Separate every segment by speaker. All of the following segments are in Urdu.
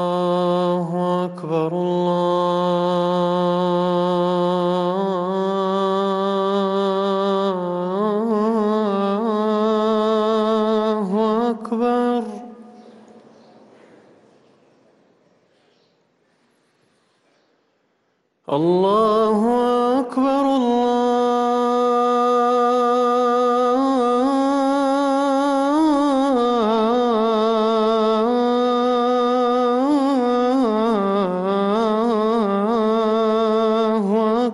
Speaker 1: الله أكبر الله أكبر الله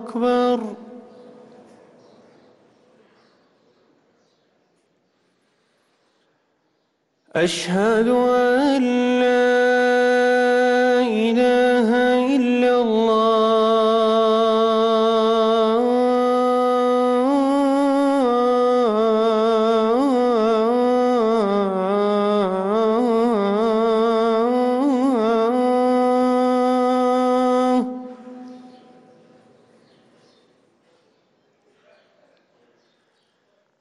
Speaker 1: أكبر أشهد أن لا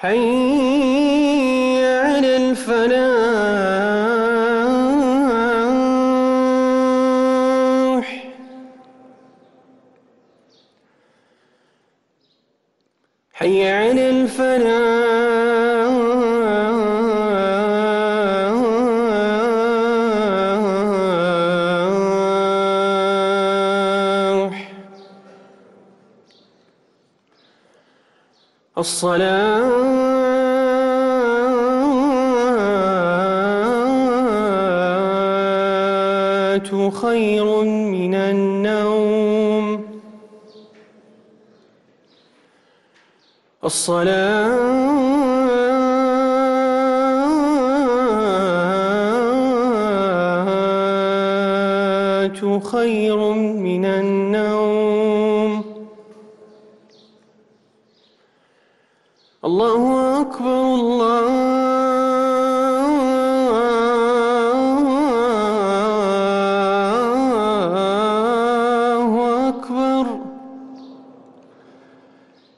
Speaker 1: حي على الفلاح. حي على الصلاة خير من النوم. الصلاة خير من النوم. الله أكبر الله أكبر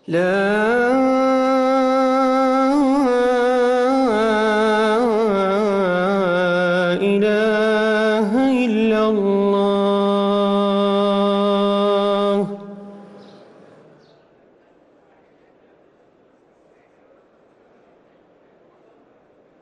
Speaker 1: لا